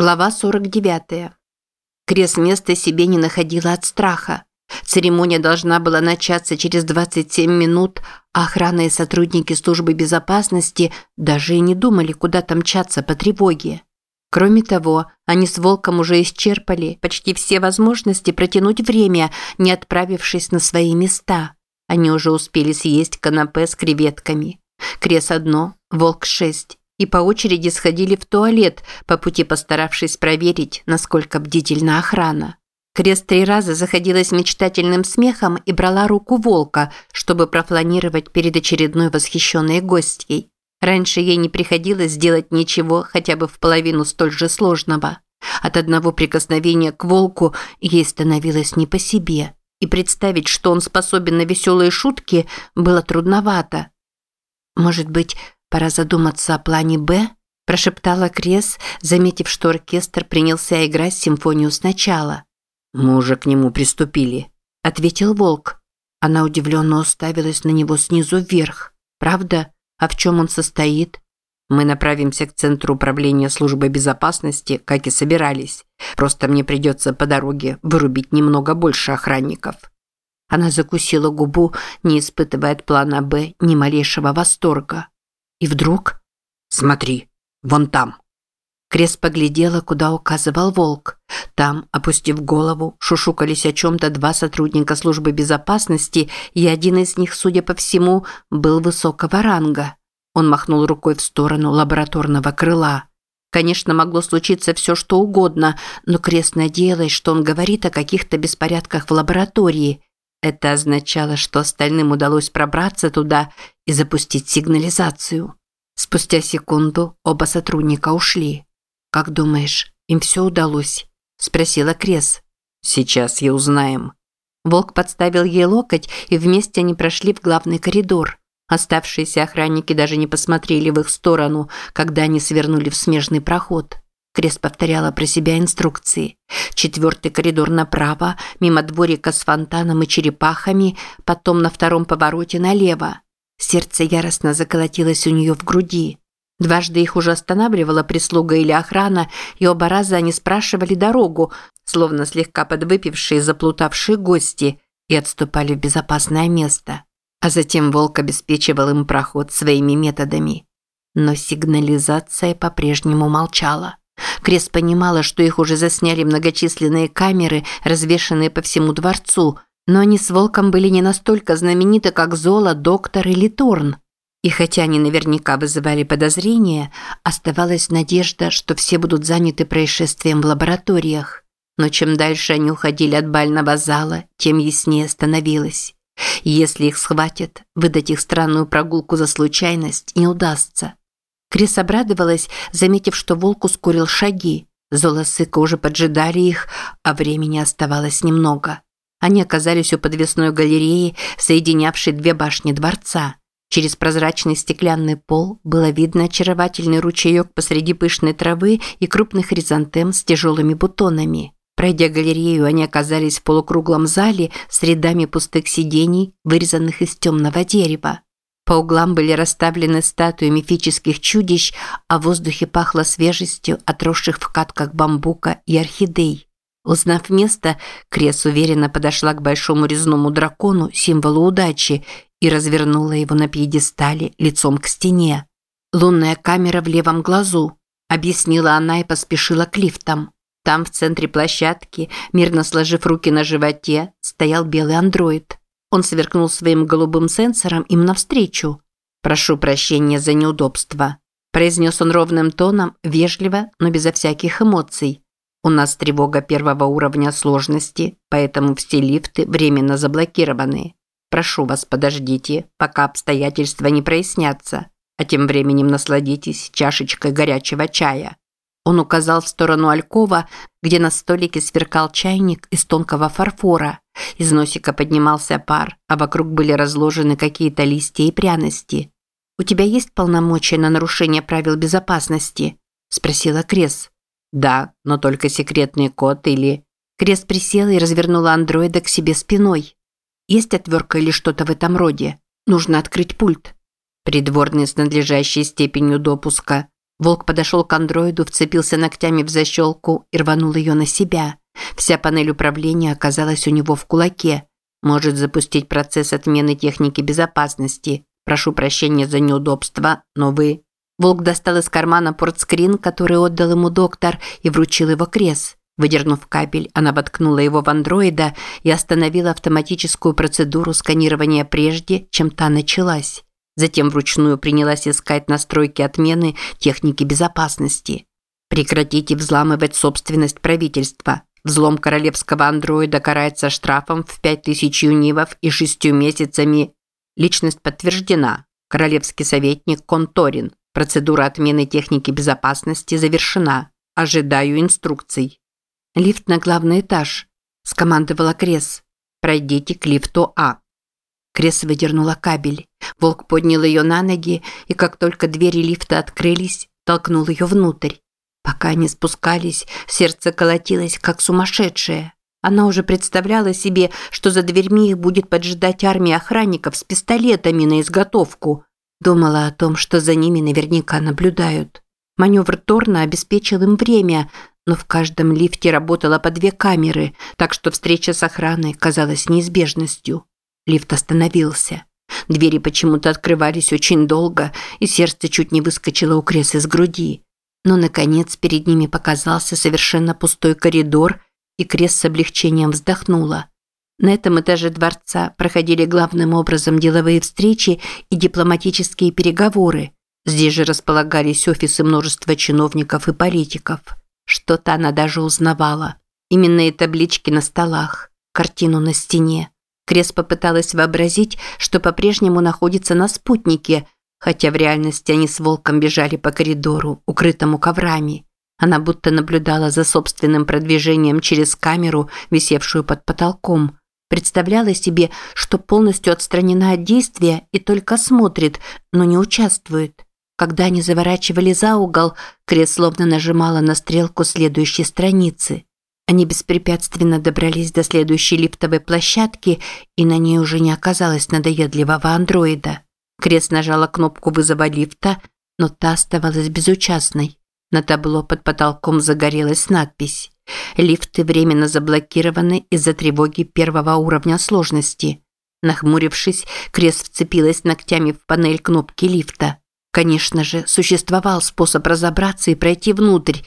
Глава 49. Крес места себе не находила от страха. Церемония должна была начаться через 27 минут, а охрана и сотрудники службы безопасности даже и не думали, куда там мчаться по тревоге. Кроме того, они с Волком уже исчерпали почти все возможности протянуть время, не отправившись на свои места. Они уже успели съесть канапе с креветками. Крес одно, Волк шесть. И по очереди сходили в туалет, по пути постаравшись проверить, насколько бдительна охрана. Крес три раза заходилась мечтательным смехом и брала руку волка, чтобы пропланировать перед очередной восхищенной гостьей. Раньше ей не приходилось делать ничего хотя бы в половину столь же сложного. От одного прикосновения к волку ей становилось не по себе, и представить, что он способен на веселые шутки, было трудновато. Может быть, пора задуматься о плане «Б»? прошептала Крес, заметив, что оркестр принялся играть симфонию сначала. «Мы уже к нему приступили», – ответил Волк. Она удивленно уставилась на него снизу вверх. «Правда? А в чем он состоит?» «Мы направимся к Центру управления службы безопасности, как и собирались. Просто мне придется по дороге вырубить немного больше охранников». Она закусила губу, не испытывая от плана «Б» ни малейшего восторга. И вдруг... «Смотри, вон там». Крес поглядела, куда указывал волк. Там, опустив голову, шушукались о чем-то два сотрудника службы безопасности, и один из них, судя по всему, был высокого ранга. Он махнул рукой в сторону лабораторного крыла. Конечно, могло случиться все, что угодно, но Крес надеялась, что он говорит о каких-то беспорядках в лаборатории. Это означало, что остальным удалось пробраться туда и запустить сигнализацию. Спустя секунду оба сотрудника ушли. «Как думаешь, им все удалось?» – спросила Крес. «Сейчас я узнаем». Волк подставил ей локоть, и вместе они прошли в главный коридор. Оставшиеся охранники даже не посмотрели в их сторону, когда они свернули в смежный проход. Крес повторяла про себя инструкции. Четвертый коридор направо, мимо дворика с фонтаном и черепахами, потом на втором повороте налево. Сердце яростно заколотилось у нее в груди. Дважды их уже останавливала прислуга или охрана, и оба раза они спрашивали дорогу, словно слегка подвыпившие заплутавшие гости, и отступали в безопасное место. А затем волк обеспечивал им проход своими методами. Но сигнализация по-прежнему молчала. Крес понимала, что их уже засняли многочисленные камеры, развешанные по всему дворцу, но они с волком были не настолько знамениты, как Зола, Доктор или Торн. И хотя они наверняка вызывали подозрения, оставалась надежда, что все будут заняты происшествием в лабораториях. Но чем дальше они уходили от бального зала, тем яснее становилось. Если их схватят, выдать их странную прогулку за случайность не удастся. Крис обрадовалась, заметив, что волк ускорил шаги. Зола Сыка уже поджидали их, а времени оставалось немного. Они оказались у подвесной галереи, соединявшей две башни дворца. Через прозрачный стеклянный пол было видно очаровательный ручеек посреди пышной травы и крупных хризантем с тяжелыми бутонами. Пройдя галерею, они оказались в полукруглом зале с рядами пустых сидений, вырезанных из темного дерева. По углам были расставлены статуи мифических чудищ, а в воздухе пахло свежестью отросших в катках бамбука и орхидей. Узнав место, Крес уверенно подошла к большому резному дракону, символу удачи, и развернула его на пьедестале лицом к стене. «Лунная камера в левом глазу», – объяснила она и поспешила к лифтам. Там, в центре площадки, мирно сложив руки на животе, стоял белый андроид. Он сверкнул своим голубым сенсором им навстречу. «Прошу прощения за неудобство», – произнес он ровным тоном, вежливо, но безо всяких эмоций. «У нас тревога первого уровня сложности, поэтому все лифты временно заблокированы. Прошу вас, подождите, пока обстоятельства не прояснятся, а тем временем насладитесь чашечкой горячего чая». Он указал в сторону алькова, где на столике сверкал чайник из тонкого фарфора. Из носика поднимался пар, а вокруг были разложены какие-то листья и пряности. «У тебя есть полномочия на нарушение правил безопасности?» – спросила Крес. «Да, но только секретный код или...» Крес присела и развернула андроида к себе спиной. Есть отвертка или что-то в этом роде? Нужно открыть пульт. Придворный с надлежащей степенью допуска. Волк подошел к андроиду, вцепился ногтями в защелку и рванул ее на себя. Вся панель управления оказалась у него в кулаке. Может запустить процесс отмены техники безопасности. Прошу прощения за неудобство, но вы... Волк достал из кармана портскрин, который отдал ему доктор, и вручил его Крес. Выдернув кабель, она воткнула его в андроида и остановила автоматическую процедуру сканирования прежде, чем та началась. Затем вручную принялась искать настройки отмены техники безопасности. Прекратите взламывать собственность правительства. Взлом королевского андроида карается штрафом в 5000 юнивов и шестью месяцами. Личность подтверждена. Королевский советник Конторин. Процедура отмены техники безопасности завершена. Ожидаю инструкций. Лифт на главный этаж. Скомандовала Крес. Пройдите к лифту А. Крес выдернула кабель. Волк поднял ее на ноги, и как только двери лифта открылись, толкнул ее внутрь. Пока они спускались, сердце колотилось, как сумасшедшее. Она уже представляла себе, что за дверьми их будет поджидать армия охранников с пистолетами на изготовку. Думала о том, что за ними наверняка наблюдают. Маневр Торна обеспечил им время, но в каждом лифте работало по две камеры, так что встреча с охраной казалась неизбежностью. Лифт остановился. Двери почему-то открывались очень долго, и сердце чуть не выскочило у Крес из груди. Но, наконец, перед ними показался совершенно пустой коридор, и Крес с облегчением вздохнула. На этом этаже дворца проходили главным образом деловые встречи и дипломатические переговоры. Здесь же располагались офисы множества чиновников и политиков. Что-то она даже узнавала. Именно и таблички на столах, картину на стене. Крес попыталась вообразить, что по-прежнему находится на спутнике, хотя в реальности они с волком бежали по коридору, укрытому коврами. Она будто наблюдала за собственным продвижением через камеру, висевшую под потолком. Представляла себе, что полностью отстранена от действия и только смотрит, но не участвует. Когда они заворачивали за угол, Крес словно нажимала на стрелку следующей страницы. Они беспрепятственно добрались до следующей лифтовой площадки, и на ней уже не оказалось надоедливого андроида. Крест нажала кнопку вызова лифта, но та оставалась безучастной. На табло под потолком загорелась надпись «Лифты временно заблокированы из-за тревоги первого уровня сложности». Нахмурившись, Крест вцепилась ногтями в панель кнопки лифта. Конечно же, существовал способ разобраться и пройти внутрь,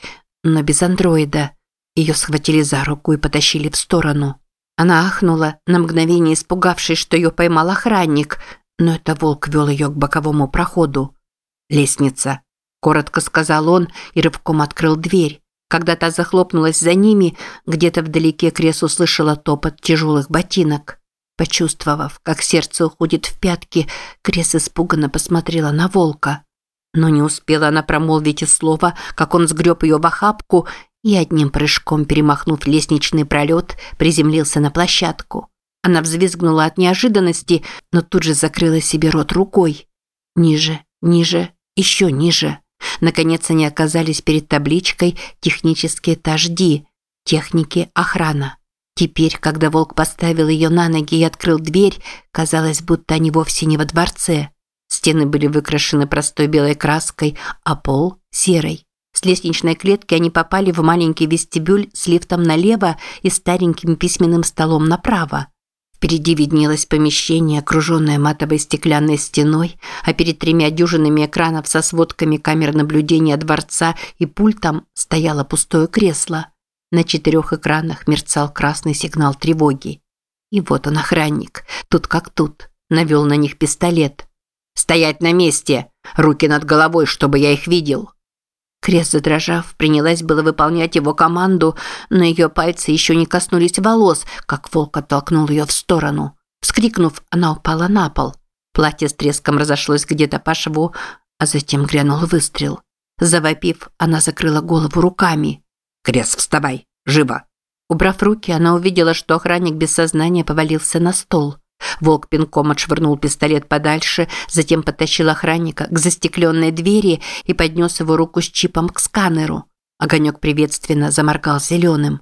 но без андроида – ее схватили за руку и потащили в сторону. Она ахнула, на мгновение испугавшись, что ее поймал охранник, но это волк вел ее к боковому проходу. «Лестница», – коротко сказал он и рывком открыл дверь. Когда та захлопнулась за ними, где-то вдалеке Крес услышала топот тяжелых ботинок. Почувствовав, как сердце уходит в пятки, Крес испуганно посмотрела на волка. Но не успела она промолвить и слова, как он сгреб ее в охапку и одним прыжком, перемахнув лестничный пролет, приземлился на площадку. Она взвизгнула от неожиданности, но тут же закрыла себе рот рукой. Ниже, ниже, еще ниже. Наконец они оказались перед табличкой «Технический этаж Ди», «Техники охрана». Теперь, когда волк поставил ее на ноги и открыл дверь, казалось, будто они вовсе не во дворце. Стены были выкрашены простой белой краской, а пол – серой. С лестничной клетки они попали в маленький вестибюль с лифтом налево и стареньким письменным столом направо. Впереди виднелось помещение, окруженное матовой стеклянной стеной, а перед тремя дюжинами экранов со сводками камер наблюдения дворца и пультом стояло пустое кресло. На четырех экранах мерцал красный сигнал тревоги. И вот он, охранник, тут как тут, навел на них пистолет. «Стоять на месте! Руки над головой, чтобы я их видел!» Крест, задрожав, принялась было выполнять его команду, но ее пальцы еще не коснулись волос, как волк оттолкнул ее в сторону. Вскрикнув, она упала на пол. Платье с треском разошлось где-то по шву, а затем грянул выстрел. Завопив, она закрыла голову руками. «Крест, вставай! Живо!» Убрав руки, она увидела, что охранник без сознания повалился на стол. Волк пинком отшвырнул пистолет подальше, затем подтащил охранника к застекленной двери и поднес его руку с чипом к сканеру. Огонек приветственно заморгал зеленым.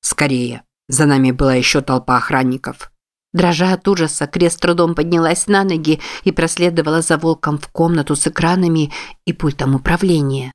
«Скорее! За нами была еще толпа охранников!» Дрожа от ужаса, Крест трудом поднялась на ноги и проследовала за волком в комнату с экранами и пультом управления.